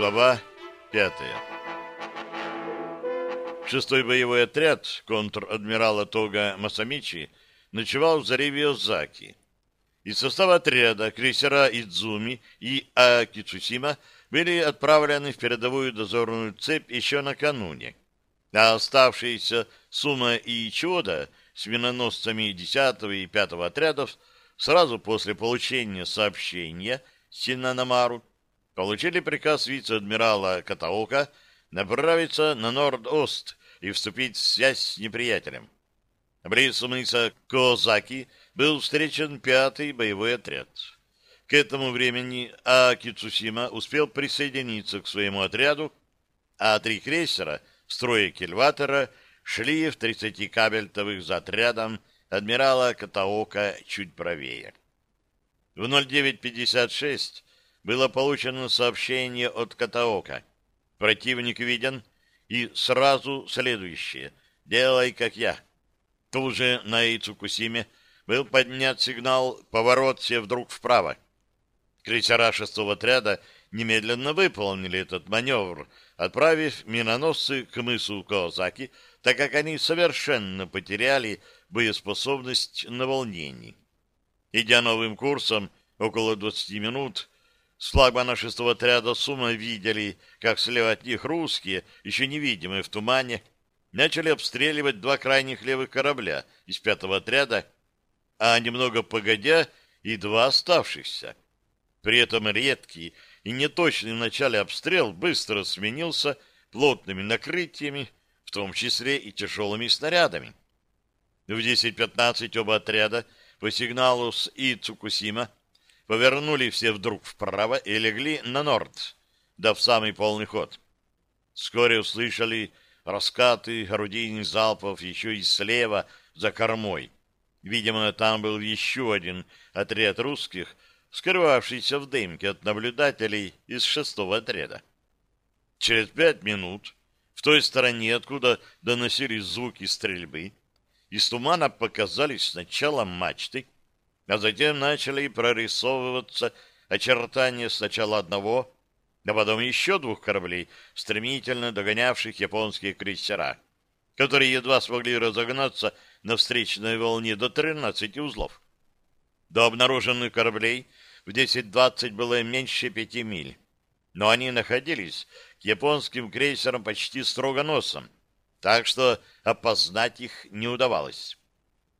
Глава пятая Шестой боевой отряд контр-адмирала Тога Масамичи ночевал в заливе Озаки. Из состава отряда крейсера Идзуми и Акицусима были отправлены в передовую дозорную цепь еще накануне, а оставшиеся Сума и Чода с миноносцами 10 и 5 отрядов сразу после получения сообщения Синанамару получили приказ вице-адмирала Катаока направиться на Норд-Ост и вступить в связь с неприятелем. Близ мыса Козаки был встречен пятый боевой отряд. К этому времени Аки Цусима успел присоединиться к своему отряду, а три крейсера строя кильватера шли в 30 кабельтовых за отрядом адмирала Катаока чуть правее. В 0956 было получено сообщение от Катаока. Противник виден, и сразу следующее. Делай, как я. Тут же на Ицукусиме был поднят сигнал «Поворот все вдруг вправо». Крейсера шестого отряда немедленно выполнили этот маневр, отправив миноносцы к мысу Каозаки, так как они совершенно потеряли боеспособность на волнении. Идя новым курсом, около 20 минут, с флагмана шестого отряда Сума видели, как слева от них русские, еще невидимые в тумане, начали обстреливать два крайних левых корабля из пятого отряда, а немного погодя и два оставшихся. При этом редкий и неточный в начале обстрел быстро сменился плотными накрытиями, в том числе и тяжелыми снарядами. В 10-15 оба отряда по сигналу с Ицукусима повернули все вдруг вправо и легли на норд, дав самый полный ход. Вскоре услышали раскаты орудийных залпов еще и слева за кормой. Видимо, там был еще один отряд русских, скрывавшийся в дымке от наблюдателей из шестого отряда. Через пять минут в той стороне, откуда доносились звуки стрельбы, из тумана показались сначала мачты, а затем начали прорисовываться очертания сначала одного, а потом еще двух кораблей, стремительно догонявших японские крейсера, которые едва смогли разогнаться на встречной волне до 13 узлов. До обнаруженных кораблей в 10-20 было меньше пяти миль, но они находились к японским крейсерам почти строго носом, так что опознать их не удавалось.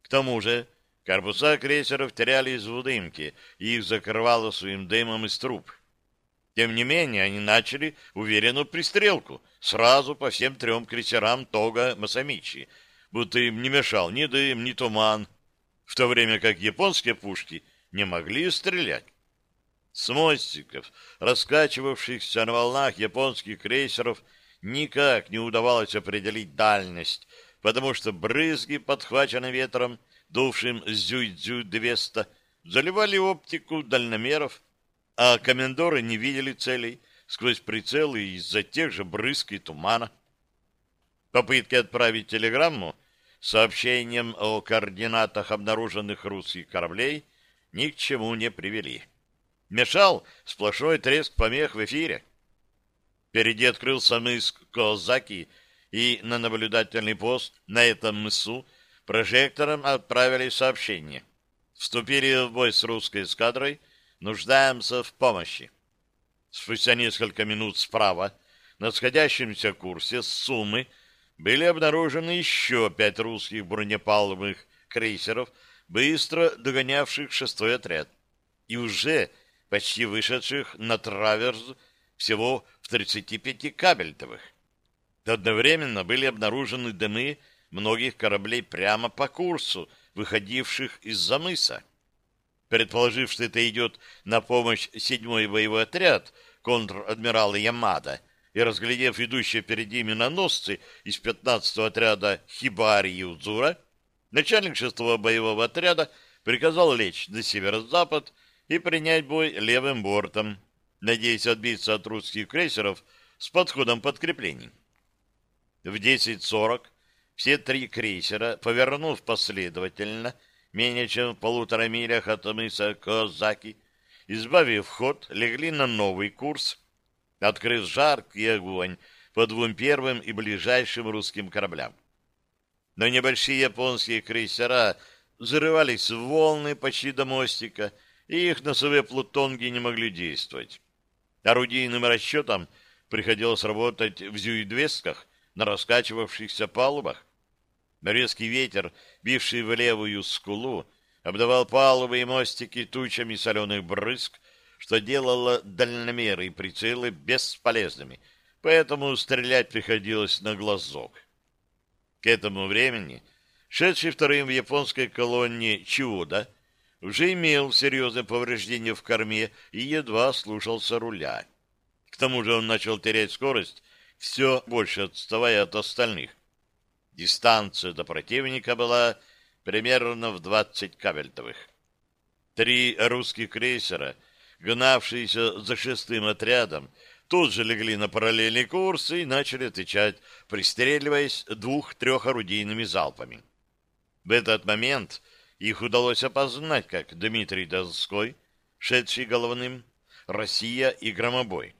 К тому же корпуса крейсеров терялись в дымке, и их закрывало своим дымом из труб. Тем не менее, они начали уверенную пристрелку сразу по всем трем крейсерам Тога Масамичи, будто им не мешал ни дым, ни туман, в то время как японские пушки не могли стрелять. С мостиков, раскачивавшихся на волнах японских крейсеров, никак не удавалось определить дальность, потому что брызги, подхваченные ветром, дувшим с Зюй-Дзю-200, заливали оптику дальномеров, а комендоры не видели целей сквозь прицелы из-за тех же брызг и тумана. Попытки отправить телеграмму с сообщением о координатах обнаруженных русских кораблей ни к чему не привели. Мешал сплошной треск помех в эфире. Впереди открылся мыс Козаки, и на наблюдательный пост на этом мысу прожектором отправили сообщение. Вступили в бой с русской эскадрой, нуждаемся в помощи. Спустя несколько минут справа, на сходящемся курсе с Сумы, были обнаружены еще пять русских бронепалубных крейсеров, быстро догонявших шестой отряд, и уже почти вышедших на траверс всего в 35 кабельтовых. Одновременно были обнаружены дымы многих кораблей прямо по курсу, выходивших из-за мыса. Предположив, что это идет на помощь седьмой боевой отряд контр-адмирала Ямада, и разглядев идущие впереди миноносцы из 15-го отряда Хибари и Удзура, начальник шестого боевого отряда приказал лечь на северо-запад и принять бой левым бортом, надеясь отбиться от русских крейсеров с подходом подкреплений. В 10.40 все три крейсера, повернув последовательно, менее чем в полутора милях от мыса Козаки, избавив ход, легли на новый курс, открыв жаркий огонь по двум первым и ближайшим русским кораблям. Но небольшие японские крейсера взрывались в волны почти до мостика, и их носовые плутонги не могли действовать. Орудийным расчетам приходилось работать в зюидвесках на раскачивавшихся палубах. Резкий ветер, бивший в левую скулу, обдавал палубы и мостики тучами соленых брызг, что делало дальномеры и прицелы бесполезными, поэтому стрелять приходилось на глазок. К этому времени шедший вторым в японской колонне Чиода уже имел серьезное повреждение в корме и едва слушался руля. К тому же он начал терять скорость, все больше отставая от остальных. Дистанция до противника была примерно в 20 кабельтовых. Три русских крейсера, гнавшиеся за шестым отрядом, тут же легли на параллельный курс и начали отвечать, пристреливаясь двух-трех орудийными залпами. В этот момент их удалось опознать как Дмитрий Донской, шедший головным, Россия и Громобой.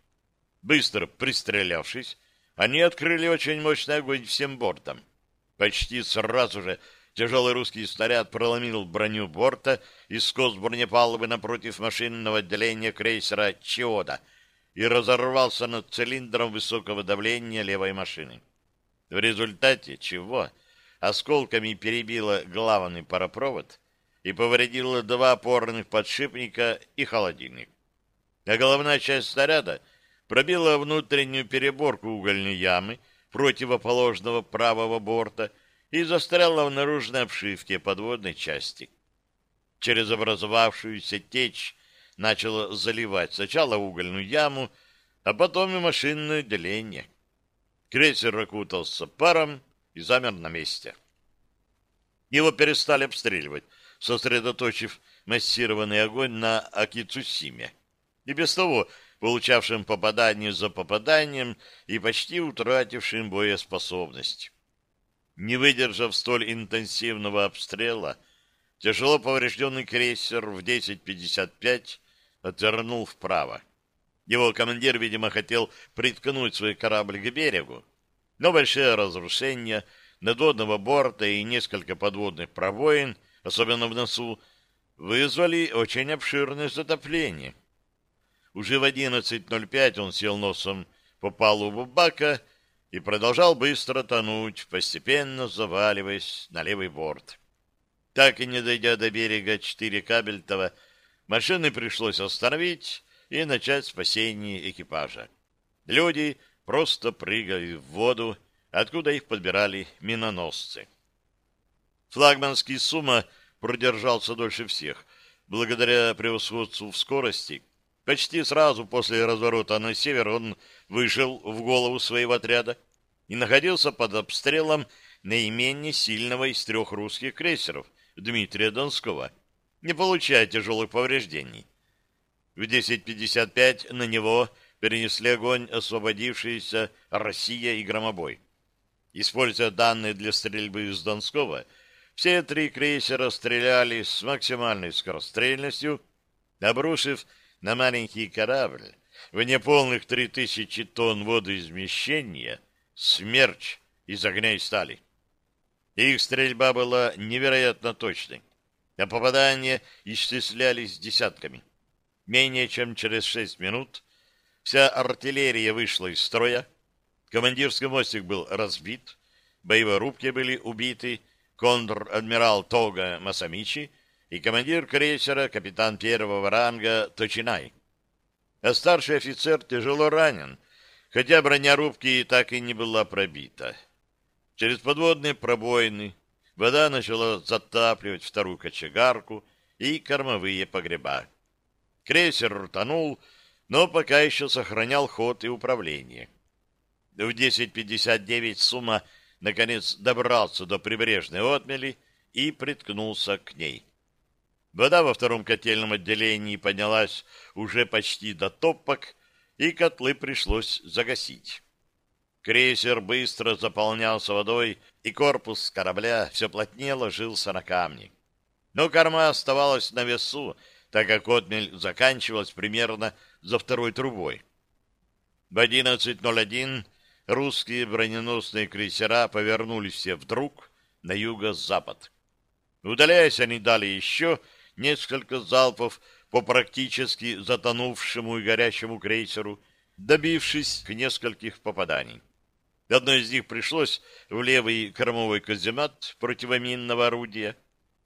Быстро пристрелявшись, они открыли очень мощный огонь всем бортом. Почти сразу же тяжелый русский снаряд проломил броню борта и скос бронепалубы напротив машинного отделения крейсера «Чиода» и разорвался над цилиндром высокого давления левой машины. В результате чего осколками перебило главный паропровод и повредило два опорных подшипника и холодильник. А головная часть снаряда пробила внутреннюю переборку угольной ямы противоположного правого борта и застряла в наружной обшивке подводной части. Через образовавшуюся течь начало заливать сначала угольную яму, а потом и машинное отделение. Крейсер окутался паром и замер на месте. Его перестали обстреливать, сосредоточив массированный огонь на Акицусиме. И без того получавшим попадание за попаданием и почти утратившим боеспособность. Не выдержав столь интенсивного обстрела, тяжело поврежденный крейсер в 10.55 отвернул вправо. Его командир, видимо, хотел приткнуть свой корабль к берегу, но большие разрушения надводного борта и несколько подводных пробоин, особенно в носу, вызвали очень обширное затопление. Уже в 11.05 он сел носом по палубу бака и продолжал быстро тонуть, постепенно заваливаясь на левый борт. Так и не дойдя до берега 4 кабельтова, машины пришлось остановить и начать спасение экипажа. Люди просто прыгали в воду, откуда их подбирали миноносцы. Флагманский Сума продержался дольше всех, благодаря превосходству в скорости Почти сразу после разворота на север он вышел в голову своего отряда и находился под обстрелом наименее сильного из трех русских крейсеров Дмитрия Донского, не получая тяжелых повреждений. В 10.55 на него перенесли огонь освободившиеся Россия и Громобой. Используя данные для стрельбы из Донского, все три крейсера стреляли с максимальной скорострельностью, обрушив на маленький корабль в неполных три тысячи тонн водоизмещения смерч из огня и стали. Их стрельба была невероятно точной, а попадания исчислялись десятками. Менее чем через шесть минут вся артиллерия вышла из строя, командирский мостик был разбит, боевые рубки были убиты, контр-адмирал Тога Масамичи и командир крейсера, капитан первого ранга Точинай. А старший офицер тяжело ранен, хотя броня рубки так и не была пробита. Через подводные пробоины вода начала затапливать вторую кочегарку и кормовые погреба. Крейсер ртанул, но пока еще сохранял ход и управление. В 10.59 Сумма наконец добрался до прибрежной отмели и приткнулся к ней. Вода во втором котельном отделении поднялась уже почти до топок, и котлы пришлось загасить. Крейсер быстро заполнялся водой, и корпус корабля все плотнее ложился на камни. Но корма оставалась на весу, так как отмель заканчивалась примерно за второй трубой. В 11.01 русские броненосные крейсера повернулись все вдруг на юго-запад. Удаляясь, они дали еще несколько залпов по практически затонувшему и горящему крейсеру, добившись нескольких попаданий. Одно из них пришлось в левый кормовой каземат противоминного орудия.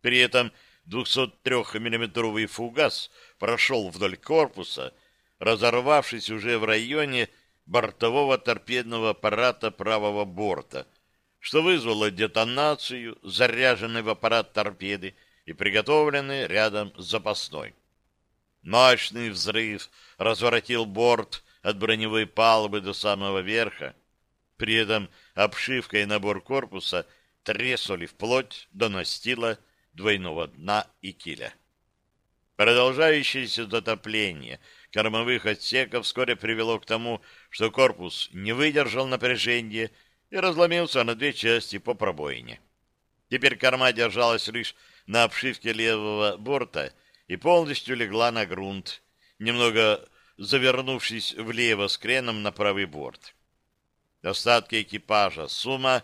При этом 203-миллиметровый фугас прошел вдоль корпуса, разорвавшись уже в районе бортового торпедного аппарата правого борта, что вызвало детонацию, заряженной в аппарат торпеды и приготовленной рядом запасной. Мощный взрыв разворотил борт от броневой палубы до самого верха, при этом обшивка и набор корпуса треснули вплоть до настила двойного дна и киля. Продолжающееся затопление кормовых отсеков вскоре привело к тому, что корпус не выдержал напряжения и разломился на две части по пробоине. Теперь корма держалась лишь на обшивке левого борта и полностью легла на грунт, немного завернувшись влево с креном на правый борт. Остатки экипажа «Сума»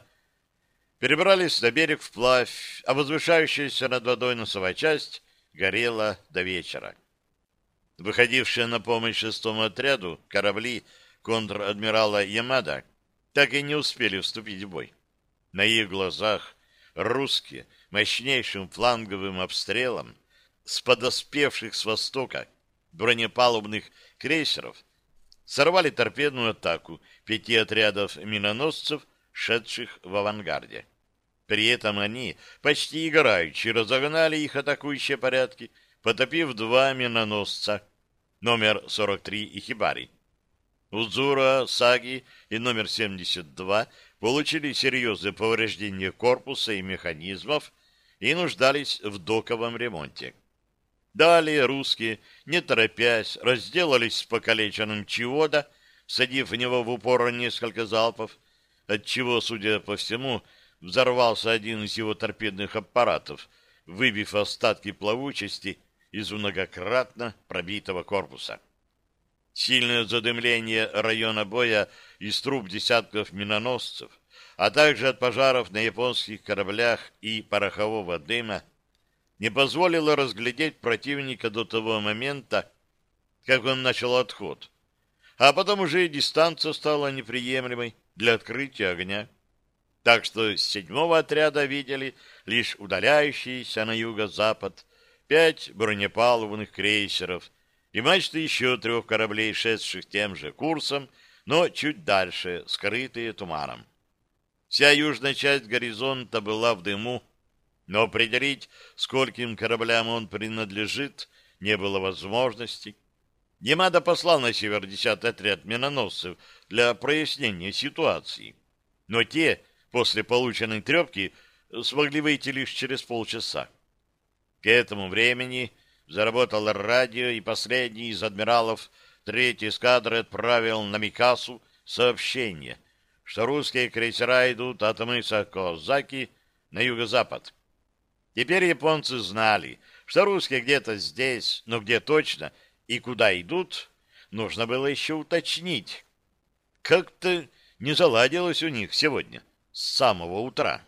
перебрались на берег вплавь, а возвышающаяся над водой носовая часть горела до вечера. Выходившие на помощь шестому отряду корабли контр-адмирала Ямада так и не успели вступить в бой. На их глазах русские мощнейшим фланговым обстрелом с подоспевших с востока бронепалубных крейсеров сорвали торпедную атаку пяти отрядов миноносцев, шедших в авангарде. При этом они почти играючи разогнали их атакующие порядки, потопив два миноносца, номер 43 и Хибари. Узура, Саги и номер 72 получили серьезные повреждения корпуса и механизмов и нуждались в доковом ремонте. Далее русские, не торопясь, разделались с покалеченным Чиода, садив в него в упор несколько залпов, отчего, судя по всему, взорвался один из его торпедных аппаратов, выбив остатки плавучести из многократно пробитого корпуса. Сильное задымление района боя из труб десятков миноносцев, а также от пожаров на японских кораблях и порохового дыма не позволило разглядеть противника до того момента, как он начал отход. А потом уже и дистанция стала неприемлемой для открытия огня. Так что с седьмого отряда видели лишь удаляющиеся на юго-запад пять бронепалубных крейсеров и мачты еще трех кораблей, шедших тем же курсом, но чуть дальше, скрытые туманом. Вся южная часть горизонта была в дыму, но определить, скольким кораблям он принадлежит, не было возможности. Ямада послал на север десятый отряд миноносцев для прояснения ситуации. Но те, после полученной трепки, смогли выйти лишь через полчаса. К этому времени заработало радио, и последний из адмиралов третьей эскадры отправил на Микасу сообщение, что русские крейсера идут от мыса Козаки на юго-запад. Теперь японцы знали, что русские где-то здесь, но где точно и куда идут, нужно было еще уточнить. Как-то не заладилось у них сегодня с самого утра.